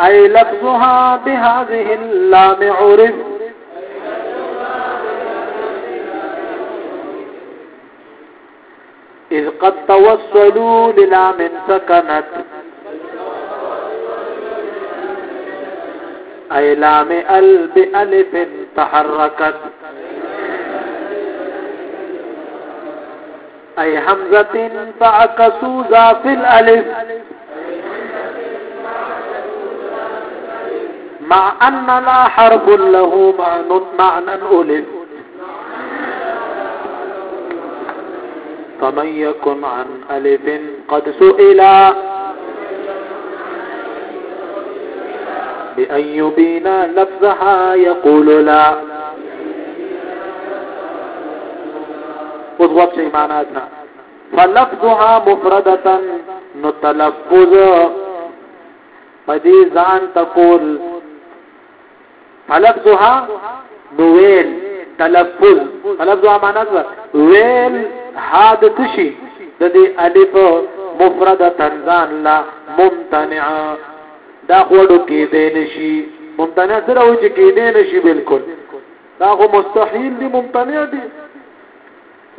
أي لفظها بهذه اللام عرف إذ قد توصلوا للام سكنت أي لام ال بألف تحركت أي حمزة فعكسوا ذا في الألف مع أن لا حرب له معنى معنى ألف فمن يكن عن ألف قد سئل بأن يبين لفظها يقول لا اوس وخت شي معنا سره فلفظها مفردتا نو تلفظ پدې ځان تقول فلفظها نو ویل تلفظ فلفظها معنا سره ویل حاد تشي د دې الف مفردتا ځان لا ممتنع دا خوړو کې دې نشي ممتنع سره و چې کې دې نشي بالکل دا خو مستحيل دي ممتنع دي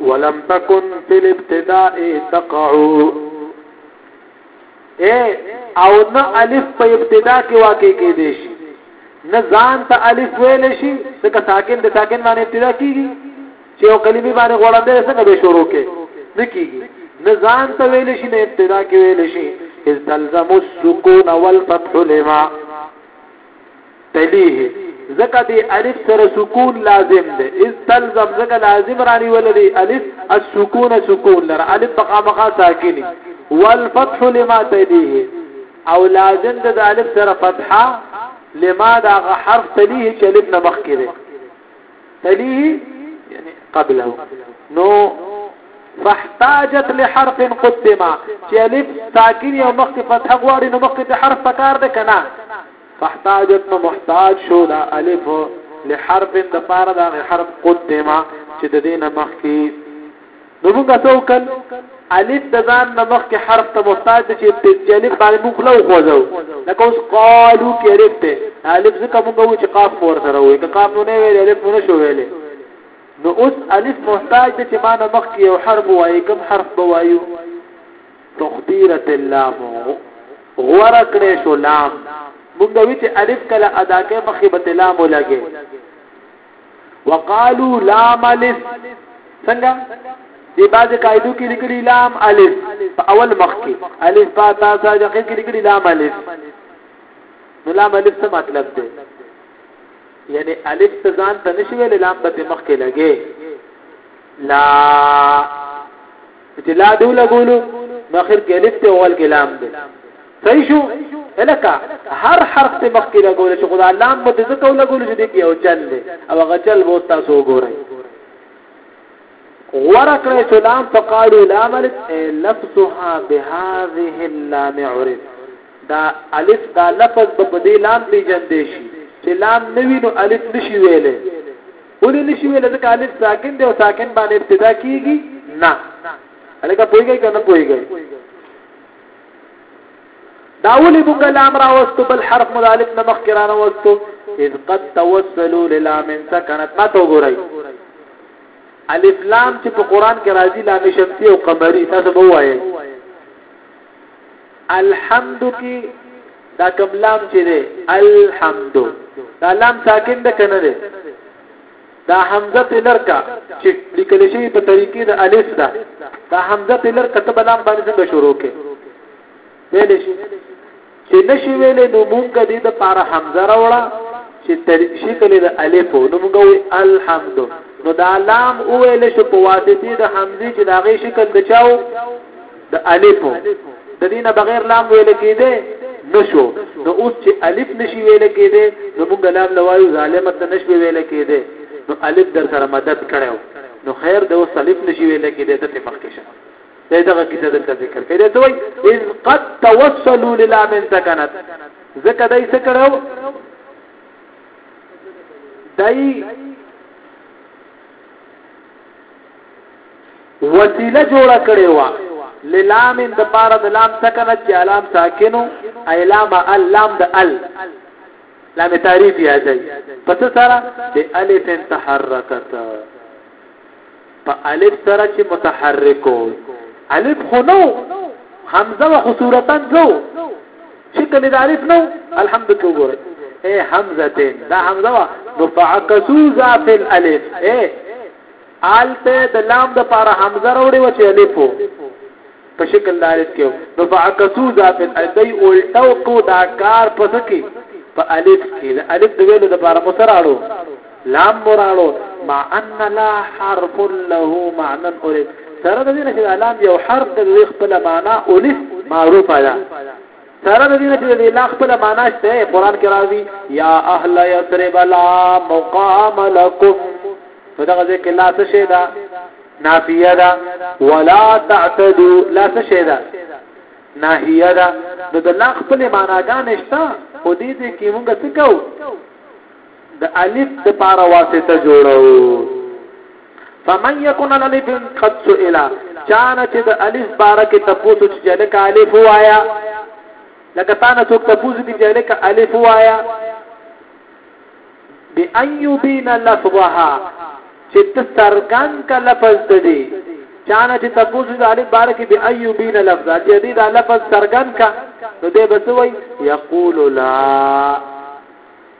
ولم تكن في الابتداء تقع اے او نه الف په ابتدا کې واقع کې دي شي نه ځان ته الف ویل شي ځکه ساکن د ساکن باندې ابتدا کیږي چې یو کلمې باندې غوړندې څنګه به شروع کې نه کیږي نه ځان ته ویل شي نه ابتدا کې ویل شي استلزم السکون والفتح لما تليه زکه دی الف سره سکون لازم ده اذ تلزم زکه لازم رانی ولدی الف السکون سکون لر الف بقامقا ساکنی والفتح لما تليه او لازم ده د الف سره فتحه لما دا حرف تليه چې الف نه مخکې ده تليه يعني قبله نو فاحتاجت لحرف قدم چې الف ساکن او مخکې فتح غواړي نو مخکې ته حرف پکار ده کنه فاحتاجت نو محتاج شو دا الف لحرف د پاره دا حرف قدم چې د دینه مخکې نو موږ څه وکړ الف د ځان نه مخکې حرف ته محتاج دی چې چې الف باندې موږ له خوځو لکه اوس قالو کې الف ته الف ځکه موږ وو چې قاف مور سره وي که قاف نه ویل الف نه شو ویلې نو اوس الف محتاج دی چې ما نه مخکې یو حرف وایي کوم حرف به وایو تخدیرت اللام غوړه کړې شو لام موږ وی چې الف کله ادا کې مخې به لام ولګي وقالو لام الف څنګه دی بعضی قاعدو کې لیکلي لام الف په اول مخ کې الف با تا سا د کې لیکلي لام الف نو لام الف څه مطلب دی یعنی الف ته ځان ته نشي ویل لام به مخ کې لګي لا چې لا دی ولګولو نو اخر کې الف ته اول کې لام دی صحیح شو الکه هر حرف ته مخ کې لګول چې خدا لام مو دې ځکه ولګول چې دې کې او چل دی او هغه چل وو تاسو وګورئ ورکړې چې لام فقالو لام الف لفظها بهذه اللام عرف دا الف دا لفظ په دې لام پیجن دی شي چې لام نوینو الف نشي ویلې ولې نشي ویل ځکه الف ساکن دی او ساکن باندې ابتدا کیږي نه الګه پويږي کنه پويږي دا ولې موږ لام را وستو بل حرف مدالف نه مخ کرانه وستو اذ قد توسلوا للام سكنت ما تو ګورئ الف لام چې په قران کې راځي لام شمسي او قمري تاسو به وایي الحمد کی دا کم لام چې ده الحمد دا لام ساکن ده کنه ده دا حمزه تلرکا چې لیکل شي په طریقې د الف ده دا حمزه تلرکا ته بلام باندې څنګه شروع کې ویل شي چې نشي ویلې نو مونږ دې د پاره حمزه راوړه چې ترشی کلی د الف نو موږ وی الحمد نو دا لام او ویل شو په واسطه د حمزه چې دا غي شکل دچاو د الف د دې نه بغیر لام ویل کېده نشو نو اوس چې الف نشي ویل کېده نو موږ لام لوایو ظالمت نشوي ویل کېده نو الف در سره مدد کړو نو خیر د اوس الف نشي ویل کېده ته مخکې شه دغه کیسه د ذکر کړي ته وای اذ قد توصلوا للام سكنت زکه دای څه کړو دای وسیله جوړه کړې و للام د پاره د لام سکنه چې علام ساکنو ایلام اللام د ال لام تعریف یا ځای پس سره د الف تحرکت په الف سره چې متحرکو الف خو نو حمزه و خصورتن جو شکل د الف نو الحمد وګوره اے حمزتين دا حمزه و نفعکسو ذات الالف اے آلته د لام د پاره حمزه راوړي و چې الف وو په شکل د الف کې نو فعکسو ذات الدی الټو کو دا کار پس کې په الف کې د الف د ویلو د پاره مو سره اړو لام مراړو مع ان لا حرف له معنى الف سره د دې چې لام یو حرف د خپل معنا الف معروفه ده سره د دې نه چې د لا خپل معنا شته قران کې راځي یا اهل یثرب لا مقام لكم نو دا غزه کې لا څه شي دا نافیه ده ولا تعتدوا لا څه شي دا ناهیه ده نو د لا خپل معناګان شته خو دې دې کې موږ څه کوو د الف د پاره واسطه جوړو فمن يكن الالف قد سئل چانه چې د الف باره کې تپوسو چې لکه الف وایا لکه تانه څوک تپوسو کې چې لکه الف وایا بأن يبين لفظها چې تسرګان کا لفظ دې چانه چې تاسو د الف بار کې به ايو بین لفظ چې دې دا لفظ سرګن کا نو دې بسوي یقول لا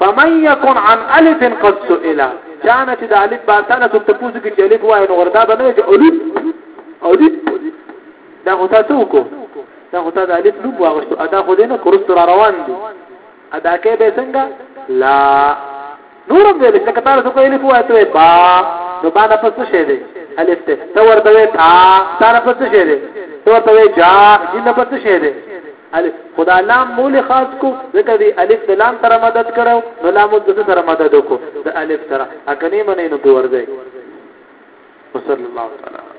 فمن يكن عن الف قد سئل چانه چې د الف باسانه څوک ته پوښتنه کوي چې الف وای نو وردا به نه چې الف الف دا خو تاسو کو دا خو تاسو الف نوم واغشتو ادا خو دې نه کورست را روان دي ادا کې به څنګه لا نورم دې چې کته تاسو کو الف وای ته با نو باندې پس شه دې الف ته تو ورته تا تاسو پس شه دې تو ورته جا جن پس شه دې الف خو دا لام مولې خاص کو ځکه دی الف د لام سره مدد کړو نو لام د څه سره مدد کو د الف سره اکنه منې نو په ورځي وصلی الله تعالی